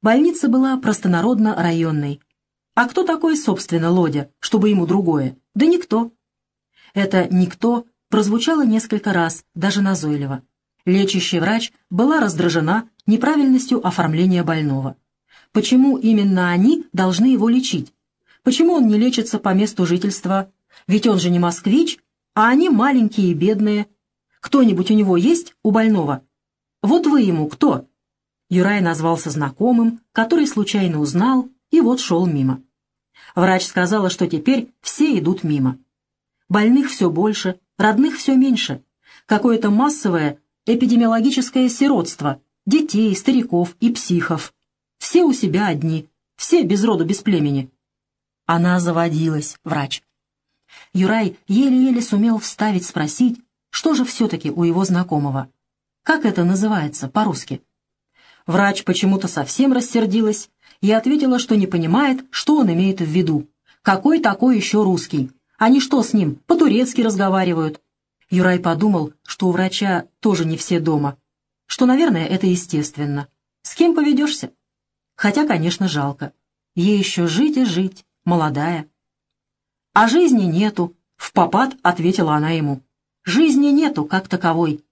Больница была простонародно районной. А кто такой, собственно, Лодя, чтобы ему другое? Да никто. Это «никто» прозвучало несколько раз, даже назойливо. Лечащий врач была раздражена неправильностью оформления больного. Почему именно они должны его лечить? Почему он не лечится по месту жительства? Ведь он же не москвич, а они маленькие и бедные. Кто-нибудь у него есть, у больного? Вот вы ему кто?» Юрай назвался знакомым, который случайно узнал, и вот шел мимо. Врач сказала, что теперь все идут мимо. Больных все больше, родных все меньше. Какое-то массовое эпидемиологическое сиротство детей, стариков и психов. Все у себя одни, все без роду, без племени. Она заводилась, врач. Юрай еле-еле сумел вставить спросить, что же все-таки у его знакомого. Как это называется по-русски? Врач почему-то совсем рассердилась и ответила, что не понимает, что он имеет в виду. Какой такой еще русский? Они что с ним, по-турецки разговаривают? Юрай подумал, что у врача тоже не все дома, что, наверное, это естественно. С кем поведешься? Хотя, конечно, жалко. Ей еще жить и жить, молодая. «А жизни нету», — в попад ответила она ему. «Жизни нету, как таковой».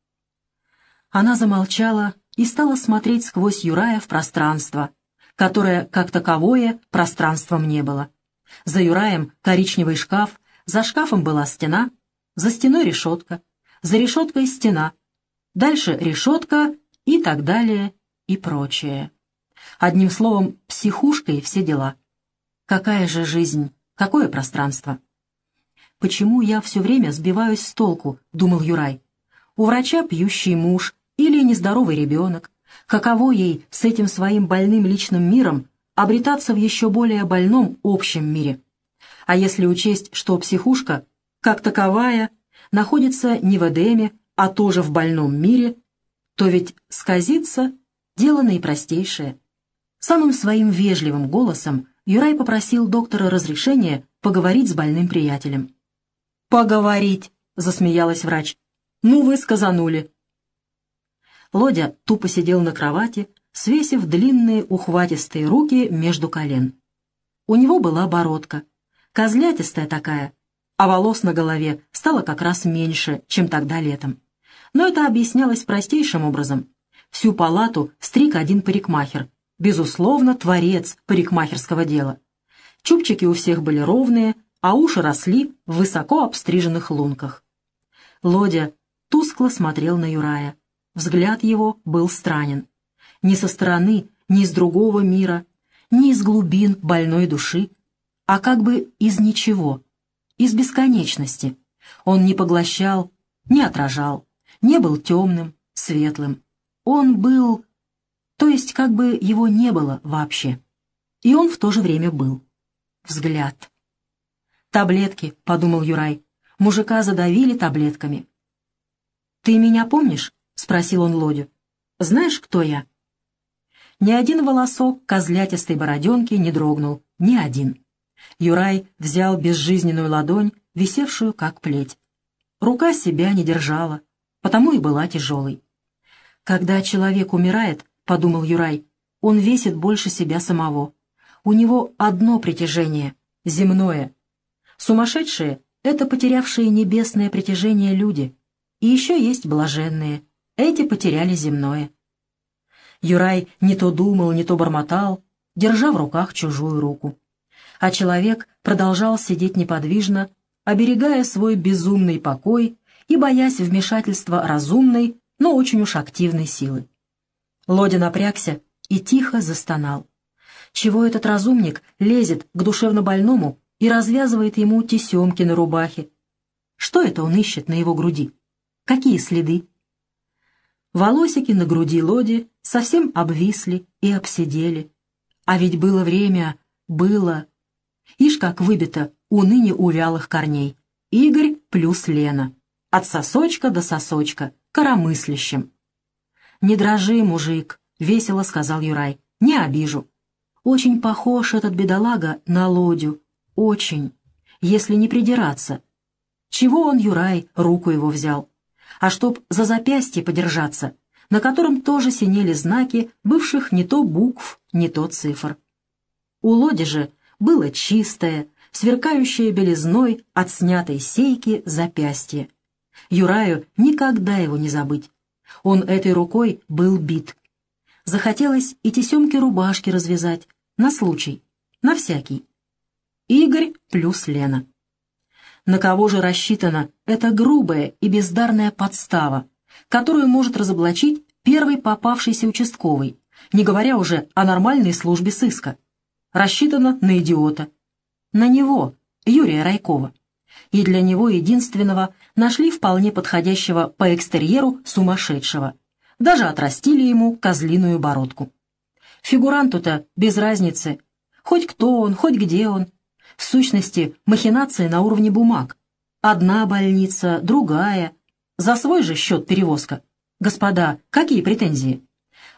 Она замолчала и стала смотреть сквозь Юрая в пространство, которое, как таковое, пространством не было. За Юраем коричневый шкаф, за шкафом была стена, за стеной решетка, за решеткой стена, дальше решетка и так далее и прочее. Одним словом, психушка и все дела. Какая же жизнь, какое пространство? «Почему я все время сбиваюсь с толку?» — думал Юрай. «У врача пьющий муж, или нездоровый ребенок, каково ей с этим своим больным личным миром обретаться в еще более больном общем мире. А если учесть, что психушка, как таковая, находится не в Эдеме, а тоже в больном мире, то ведь сказиться — дело наипростейшее. Самым своим вежливым голосом Юрай попросил доктора разрешения поговорить с больным приятелем. «Поговорить!» — засмеялась врач. «Ну вы сказанули. Лодя тупо сидел на кровати, свесив длинные ухватистые руки между колен. У него была бородка, козлятистая такая, а волос на голове стало как раз меньше, чем тогда летом. Но это объяснялось простейшим образом. Всю палату стриг один парикмахер, безусловно, творец парикмахерского дела. Чубчики у всех были ровные, а уши росли в высоко обстриженных лунках. Лодя тускло смотрел на Юрая. Взгляд его был странен. Ни со стороны, ни из другого мира, ни из глубин больной души, а как бы из ничего, из бесконечности. Он не поглощал, не отражал, не был темным, светлым. Он был... То есть как бы его не было вообще. И он в то же время был. Взгляд. «Таблетки», — подумал Юрай. Мужика задавили таблетками. «Ты меня помнишь?» — спросил он Лодю. «Знаешь, кто я?» Ни один волосок козлятистой бороденки не дрогнул, ни один. Юрай взял безжизненную ладонь, висевшую как плеть. Рука себя не держала, потому и была тяжелой. «Когда человек умирает, — подумал Юрай, — он весит больше себя самого. У него одно притяжение — земное. Сумасшедшие — это потерявшие небесное притяжение люди. И еще есть блаженные, эти потеряли земное. Юрай не то думал, не то бормотал, держа в руках чужую руку. А человек продолжал сидеть неподвижно, оберегая свой безумный покой и боясь вмешательства разумной, но очень уж активной силы. Лодя напрягся и тихо застонал. Чего этот разумник лезет к душевнобольному и развязывает ему тесемки на рубахе? Что это он ищет на его груди? Какие следы? Волосики на груди Лоди совсем обвисли и обсидели. А ведь было время, было. Ишь, как выбито у ныне увялых корней. Игорь плюс Лена. От сосочка до сосочка, коромыслящим. «Не дрожи, мужик», — весело сказал Юрай, — «не обижу». Очень похож этот бедолага на Лодю, очень, если не придираться. Чего он, Юрай, руку его взял? А чтоб за запястье подержаться, на котором тоже синели знаки бывших не то букв, не то цифр. У Лоди же было чистое, сверкающее белизной от снятой сейки запястье. Юраю никогда его не забыть. Он этой рукой был бит. Захотелось и тесемки рубашки развязать, на случай, на всякий. Игорь плюс Лена. На кого же рассчитана эта грубая и бездарная подстава, которую может разоблачить первый попавшийся участковый, не говоря уже о нормальной службе сыска? Рассчитана на идиота. На него, Юрия Райкова. И для него единственного нашли вполне подходящего по экстерьеру сумасшедшего. Даже отрастили ему козлиную бородку. Фигуранту-то без разницы. Хоть кто он, хоть где он. В сущности, махинации на уровне бумаг. Одна больница, другая. За свой же счет перевозка. Господа, какие претензии?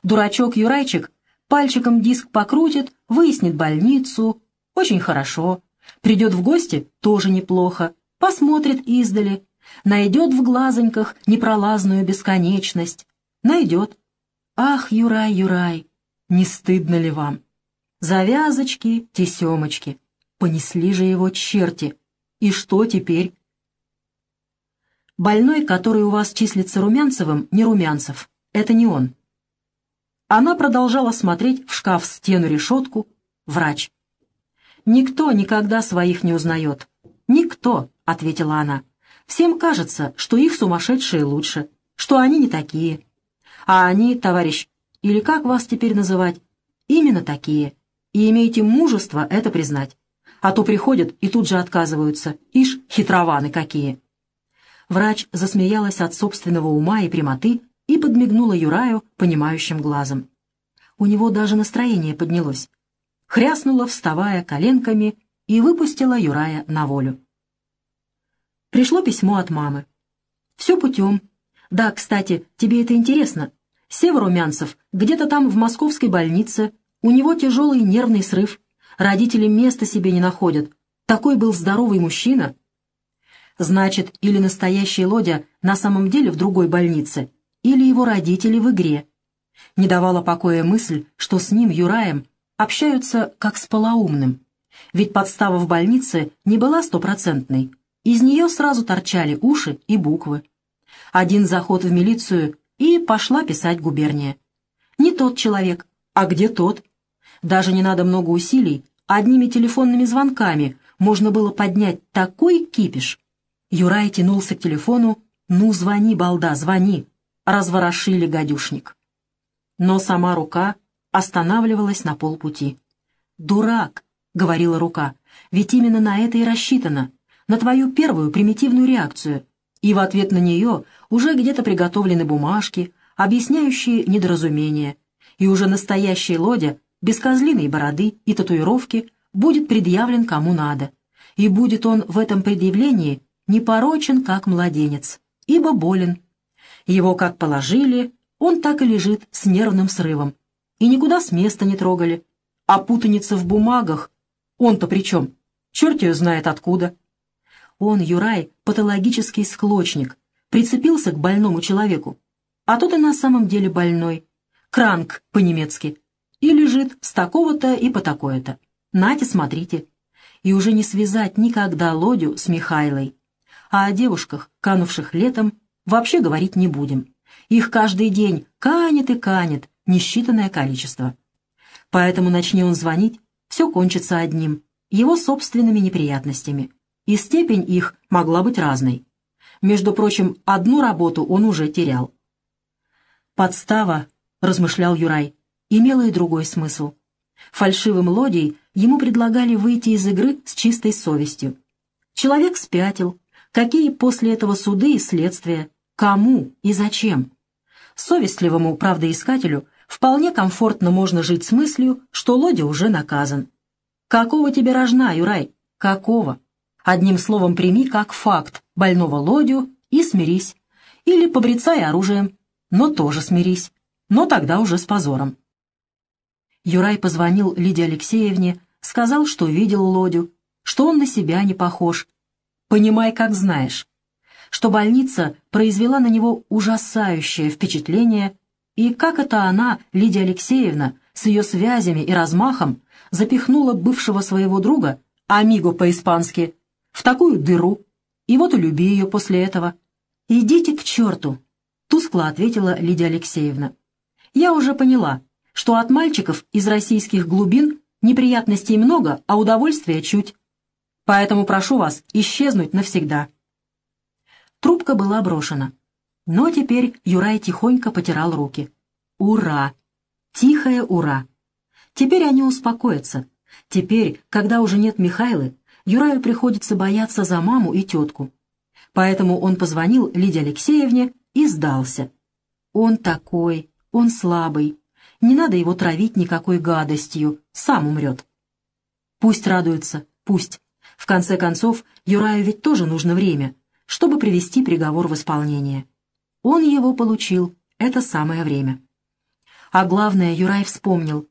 Дурачок Юрайчик пальчиком диск покрутит, выяснит больницу. Очень хорошо. Придет в гости — тоже неплохо. Посмотрит издали. Найдет в глазоньках непролазную бесконечность. Найдет. Ах, Юрай, Юрай, не стыдно ли вам? Завязочки, тесемочки. Понесли же его черти. И что теперь? Больной, который у вас числится Румянцевым, не Румянцев. Это не он. Она продолжала смотреть в шкаф стену-решетку. Врач. «Никто никогда своих не узнает». «Никто», — ответила она. «Всем кажется, что их сумасшедшие лучше, что они не такие. А они, товарищ, или как вас теперь называть, именно такие, и имеете мужество это признать а то приходят и тут же отказываются. Ишь, хитрованы какие!» Врач засмеялась от собственного ума и прямоты и подмигнула Юраю понимающим глазом. У него даже настроение поднялось. Хряснула, вставая коленками, и выпустила Юрая на волю. Пришло письмо от мамы. «Все путем. Да, кстати, тебе это интересно. Сева Румянцев где-то там в московской больнице, у него тяжелый нервный срыв, Родители места себе не находят. Такой был здоровый мужчина. Значит, или настоящий Лодя на самом деле в другой больнице, или его родители в игре. Не давала покоя мысль, что с ним, Юраем, общаются как с полоумным. Ведь подстава в больнице не была стопроцентной. Из нее сразу торчали уши и буквы. Один заход в милицию, и пошла писать губерния. Не тот человек, а где тот? Даже не надо много усилий, одними телефонными звонками можно было поднять такой кипиш. Юрай тянулся к телефону. «Ну, звони, балда, звони!» Разворошили гадюшник. Но сама рука останавливалась на полпути. «Дурак!» — говорила рука. «Ведь именно на это и рассчитано, на твою первую примитивную реакцию. И в ответ на нее уже где-то приготовлены бумажки, объясняющие недоразумение. И уже настоящий Лодя без козлиной бороды и татуировки, будет предъявлен кому надо, и будет он в этом предъявлении непорочен, как младенец, ибо болен. Его как положили, он так и лежит с нервным срывом, и никуда с места не трогали. А путаница в бумагах, он-то при чем? Черт ее знает откуда. Он, Юрай, патологический склочник, прицепился к больному человеку, а тот и на самом деле больной. Кранк по-немецки и лежит с такого-то и по такое-то. Нате, смотрите. И уже не связать никогда Лодю с Михайлой. А о девушках, канувших летом, вообще говорить не будем. Их каждый день канет и канет, несчитанное количество. Поэтому начни он звонить, все кончится одним, его собственными неприятностями. И степень их могла быть разной. Между прочим, одну работу он уже терял. «Подстава», — размышлял Юрай, имело и другой смысл. Фальшивым лодей ему предлагали выйти из игры с чистой совестью. Человек спятил. Какие после этого суды и следствия? Кому и зачем? Совестливому правдоискателю вполне комфортно можно жить с мыслью, что Лодя уже наказан. Какого тебе рожна, Юрай? Какого? Одним словом, прими как факт больного Лодю и смирись. Или побрецай оружием, но тоже смирись. Но тогда уже с позором. Юрай позвонил Лидии Алексеевне, сказал, что видел Лодю, что он на себя не похож. Понимай, как знаешь. Что больница произвела на него ужасающее впечатление И как это она, Лидия Алексеевна, с ее связями и размахом, запихнула бывшего своего друга, амиго по-испански, в такую дыру, и вот и люби ее после этого. «Идите к черту!» — тускло ответила Лидия Алексеевна. «Я уже поняла, что от мальчиков из российских глубин неприятностей много, а удовольствия чуть. Поэтому прошу вас исчезнуть навсегда». Трубка была брошена. Но теперь Юрай тихонько потирал руки. «Ура! Тихое ура!» Теперь они успокоятся. Теперь, когда уже нет Михайлы, Юраю приходится бояться за маму и тетку. Поэтому он позвонил Лидии Алексеевне и сдался. Он такой, он слабый. Не надо его травить никакой гадостью, сам умрет. Пусть радуется, пусть. В конце концов, Юраю ведь тоже нужно время, чтобы привести приговор в исполнение. Он его получил, это самое время. А главное, Юрай вспомнил,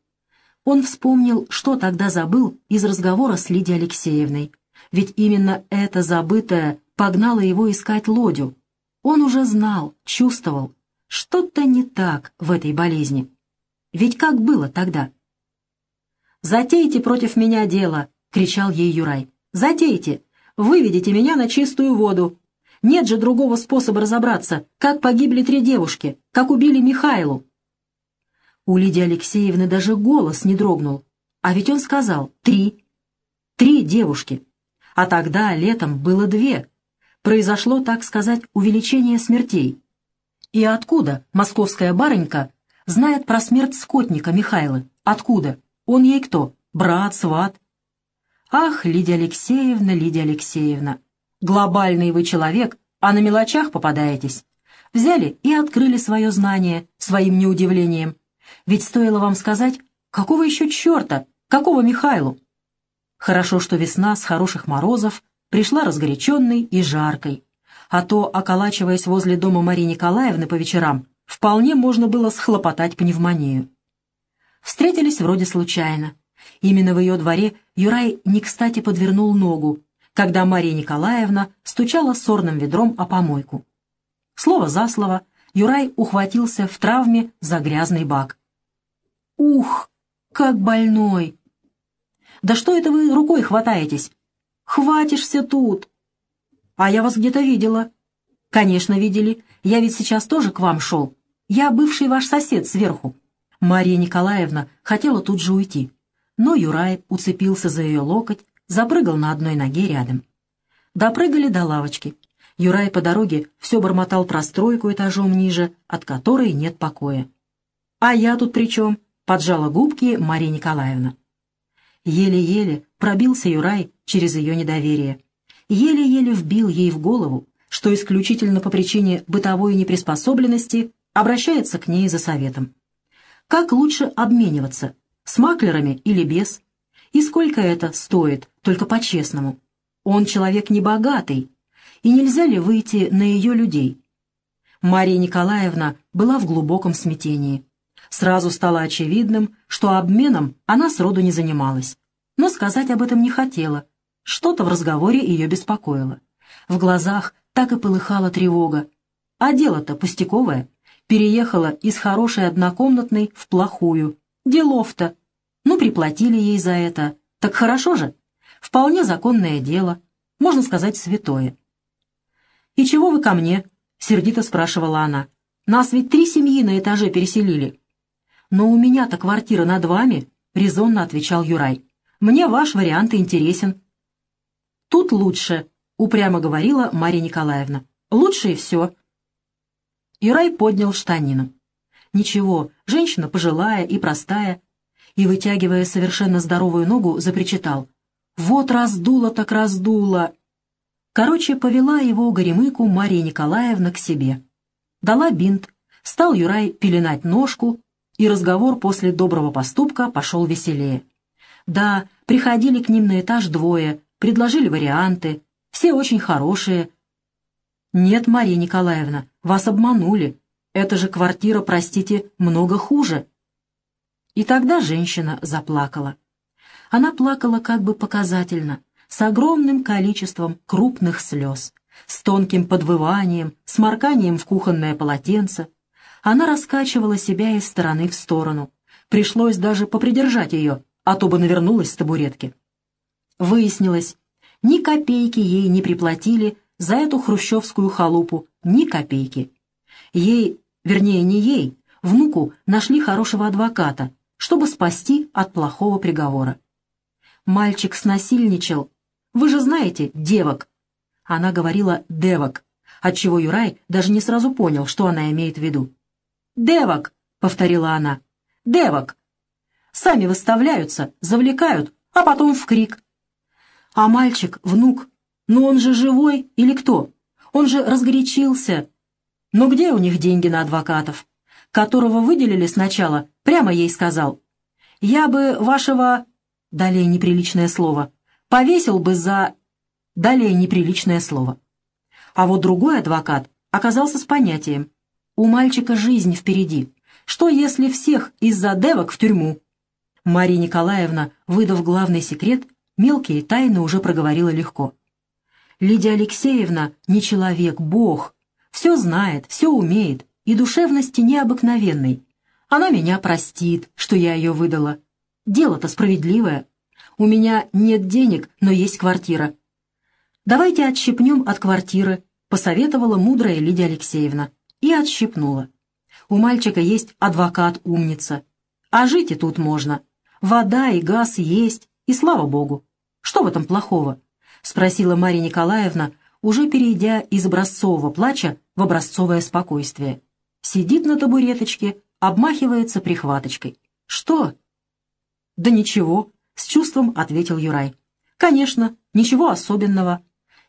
он вспомнил, что тогда забыл из разговора с Лидией Алексеевной. Ведь именно это забытое погнало его искать Лодю. Он уже знал, чувствовал, что-то не так в этой болезни. Ведь как было тогда? «Затейте против меня дело!» — кричал ей Юрай. «Затейте! Выведите меня на чистую воду! Нет же другого способа разобраться, как погибли три девушки, как убили Михайлу!» У Лидии Алексеевны даже голос не дрогнул. А ведь он сказал «три». Три девушки. А тогда летом было две. Произошло, так сказать, увеличение смертей. И откуда московская барынька знает про смерть скотника Михайлы? Откуда? Он ей кто? Брат, сват? Ах, Лидия Алексеевна, Лидия Алексеевна, глобальный вы человек, а на мелочах попадаетесь. Взяли и открыли свое знание своим неудивлением. Ведь стоило вам сказать, какого еще черта, какого Михайлу? Хорошо, что весна с хороших морозов пришла разгоряченной и жаркой, а то, околачиваясь возле дома Марии Николаевны по вечерам, вполне можно было схлопотать пневмонию. Встретились вроде случайно. Именно в ее дворе Юрай не кстати подвернул ногу, когда Мария Николаевна стучала сорным ведром о помойку. Слово за слово, Юрай ухватился в травме за грязный бак. «Ух, как больной!» «Да что это вы рукой хватаетесь?» «Хватишься тут!» «А я вас где-то видела». «Конечно, видели. Я ведь сейчас тоже к вам шел. Я бывший ваш сосед сверху». Мария Николаевна хотела тут же уйти, но Юрай уцепился за ее локоть, запрыгал на одной ноге рядом. Допрыгали до лавочки. Юрай по дороге все бормотал про стройку этажом ниже, от которой нет покоя. «А я тут при чем?» поджала губки Мария Николаевна. Еле-еле пробился Юрай через ее недоверие. Еле-еле вбил ей в голову, что исключительно по причине бытовой неприспособленности обращается к ней за советом. Как лучше обмениваться, с маклерами или без? И сколько это стоит, только по-честному? Он человек небогатый, и нельзя ли выйти на ее людей? Мария Николаевна была в глубоком смятении. Сразу стало очевидным, что обменом она сроду не занималась. Но сказать об этом не хотела. Что-то в разговоре ее беспокоило. В глазах так и полыхала тревога. А дело-то пустяковое. Переехала из хорошей однокомнатной в плохую. Делов-то. Ну, приплатили ей за это. Так хорошо же. Вполне законное дело. Можно сказать, святое. «И чего вы ко мне?» — сердито спрашивала она. «Нас ведь три семьи на этаже переселили. «Но у меня-то квартира над вами», — резонно отвечал Юрай. «Мне ваш вариант интересен». «Тут лучше», — упрямо говорила Марья Николаевна. «Лучше и все». Юрай поднял штанину. Ничего, женщина пожилая и простая, и, вытягивая совершенно здоровую ногу, запричитал. «Вот раздуло так раздуло!» Короче, повела его горемыку Мария Николаевна к себе. Дала бинт, стал Юрай пеленать ножку, и разговор после доброго поступка пошел веселее. Да, приходили к ним на этаж двое, предложили варианты, все очень хорошие. Нет, Мария Николаевна, вас обманули. Это же квартира, простите, много хуже. И тогда женщина заплакала. Она плакала как бы показательно, с огромным количеством крупных слез, с тонким подвыванием, с морканием в кухонное полотенце, Она раскачивала себя из стороны в сторону. Пришлось даже попридержать ее, а то бы навернулась с табуретки. Выяснилось, ни копейки ей не приплатили за эту хрущевскую халупу, ни копейки. Ей, вернее, не ей, внуку нашли хорошего адвоката, чтобы спасти от плохого приговора. Мальчик снасильничал. Вы же знаете, девок. Она говорила «девок», отчего Юрай даже не сразу понял, что она имеет в виду. «Девок», — повторила она, — «девок». Сами выставляются, завлекают, а потом в крик. А мальчик, внук, ну он же живой или кто? Он же разгорячился. Но где у них деньги на адвокатов? Которого выделили сначала, прямо ей сказал. Я бы вашего... Далее неприличное слово. Повесил бы за... Далее неприличное слово. А вот другой адвокат оказался с понятием. У мальчика жизнь впереди. Что если всех из-за девок в тюрьму? Мария Николаевна, выдав главный секрет, мелкие тайны уже проговорила легко. Лидия Алексеевна не человек, бог. Все знает, все умеет, и душевности необыкновенной. Она меня простит, что я ее выдала. Дело-то справедливое. У меня нет денег, но есть квартира. Давайте отщипнем от квартиры, посоветовала мудрая Лидия Алексеевна. И отщипнула. У мальчика есть адвокат-умница. А жить и тут можно. Вода и газ есть, и слава богу. Что в этом плохого? — спросила Марья Николаевна, уже перейдя из образцового плача в образцовое спокойствие. Сидит на табуреточке, обмахивается прихваточкой. «Что?» «Да ничего», — с чувством ответил Юрай. «Конечно, ничего особенного.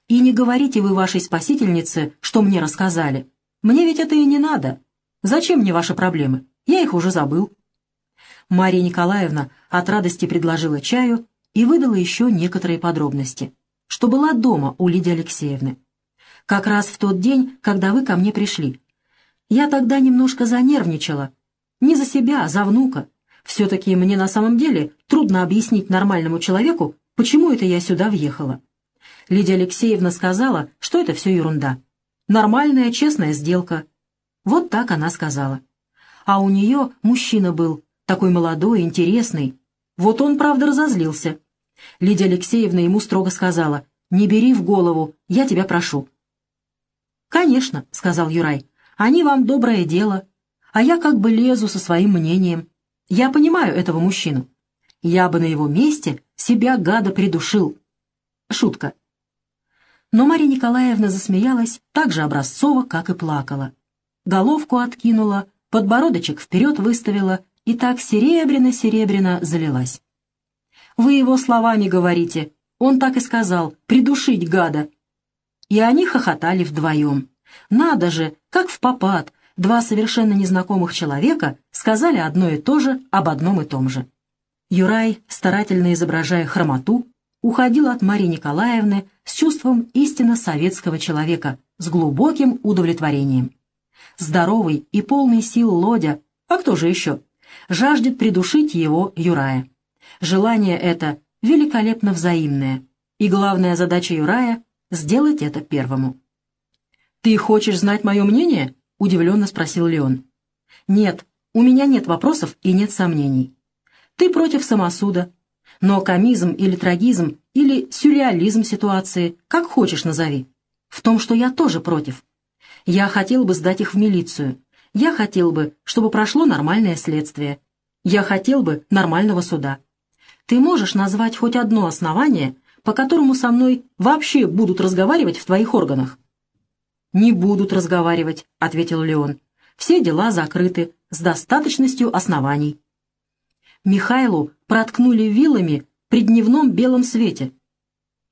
И не говорите вы вашей спасительнице, что мне рассказали. Мне ведь это и не надо. Зачем мне ваши проблемы? Я их уже забыл». Мария Николаевна от радости предложила чаю и выдала еще некоторые подробности что была дома у Лидии Алексеевны. Как раз в тот день, когда вы ко мне пришли. Я тогда немножко занервничала. Не за себя, а за внука. Все-таки мне на самом деле трудно объяснить нормальному человеку, почему это я сюда въехала. Лидия Алексеевна сказала, что это все ерунда. Нормальная, честная сделка. Вот так она сказала. А у нее мужчина был, такой молодой, интересный. Вот он, правда, разозлился. Лидия Алексеевна ему строго сказала, «Не бери в голову, я тебя прошу». «Конечно», — сказал Юрай, — «они вам доброе дело, а я как бы лезу со своим мнением. Я понимаю этого мужчину. Я бы на его месте себя гада придушил». Шутка. Но Марья Николаевна засмеялась так же образцово, как и плакала. Головку откинула, подбородочек вперед выставила и так серебряно-серебряно залилась. Вы его словами говорите. Он так и сказал, придушить гада. И они хохотали вдвоем. Надо же, как в попад, два совершенно незнакомых человека сказали одно и то же об одном и том же. Юрай, старательно изображая хромоту, уходил от Марии Николаевны с чувством истинно советского человека, с глубоким удовлетворением. Здоровый и полный сил Лодя, а кто же еще, жаждет придушить его Юрая. Желание это великолепно взаимное, и главная задача Юрая — сделать это первому. «Ты хочешь знать мое мнение?» — удивленно спросил Леон. «Нет, у меня нет вопросов и нет сомнений. Ты против самосуда, но комизм или трагизм или сюрреализм ситуации, как хочешь назови, в том, что я тоже против. Я хотел бы сдать их в милицию. Я хотел бы, чтобы прошло нормальное следствие. Я хотел бы нормального суда. Ты можешь назвать хоть одно основание, по которому со мной вообще будут разговаривать в твоих органах?» «Не будут разговаривать», — ответил Леон. «Все дела закрыты, с достаточностью оснований». Михайлу проткнули вилами при дневном белом свете.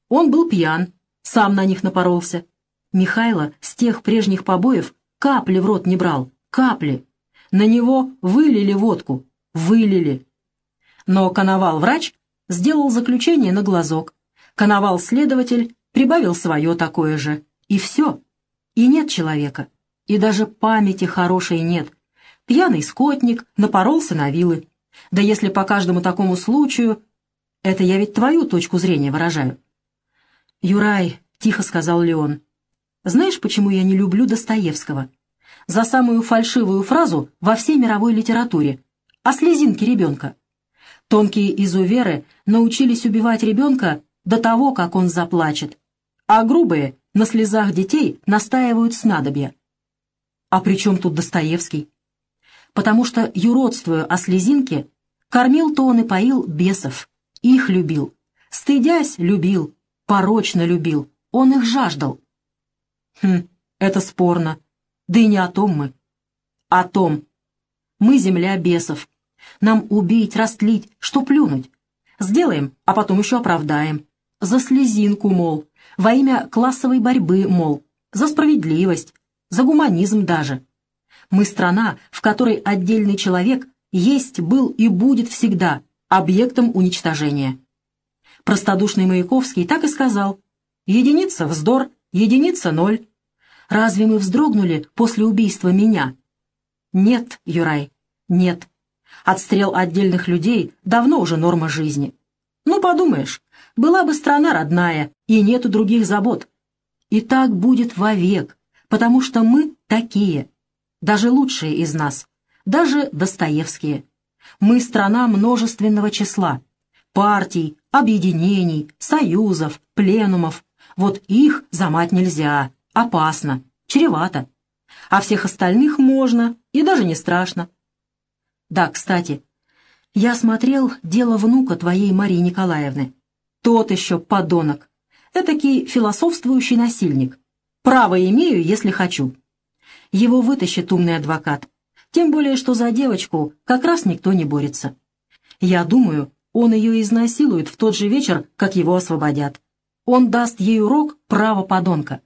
Он был пьян, сам на них напоролся. Михайло с тех прежних побоев капли в рот не брал, капли. На него вылили водку, вылили. Но коновал-врач сделал заключение на глазок. Коновал-следователь прибавил свое такое же. И все. И нет человека. И даже памяти хорошей нет. Пьяный скотник напоролся на вилы. Да если по каждому такому случаю... Это я ведь твою точку зрения выражаю. «Юрай», — тихо сказал Леон, — «знаешь, почему я не люблю Достоевского? за самую фальшивую фразу во всей мировой литературе о слезинке ребенка. Тонкие изуверы научились убивать ребенка до того, как он заплачет, а грубые на слезах детей настаивают снадобья. А при чем тут Достоевский? Потому что, юродствуя о слезинке, кормил-то он и поил бесов, их любил, стыдясь любил, порочно любил, он их жаждал. Хм, это спорно. Да и не о том мы. О том. Мы земля бесов. Нам убить, растлить, что плюнуть. Сделаем, а потом еще оправдаем. За слезинку, мол, во имя классовой борьбы, мол, за справедливость, за гуманизм даже. Мы страна, в которой отдельный человек есть, был и будет всегда объектом уничтожения. Простодушный Маяковский так и сказал. Единица — вздор, единица — ноль. Разве мы вздрогнули после убийства меня? Нет, Юрай, нет. Отстрел отдельных людей давно уже норма жизни. Ну, подумаешь, была бы страна родная, и нету других забот. И так будет вовек, потому что мы такие, даже лучшие из нас, даже Достоевские. Мы страна множественного числа, партий, объединений, союзов, пленумов. Вот их замать нельзя, опасно, чревато. А всех остальных можно, и даже не страшно. Да, кстати, я смотрел дело внука твоей Марии Николаевны. Тот еще подонок. Этакий философствующий насильник. Право имею, если хочу. Его вытащит умный адвокат. Тем более, что за девочку как раз никто не борется. Я думаю, он ее изнасилует в тот же вечер, как его освободят. Он даст ей урок право подонка.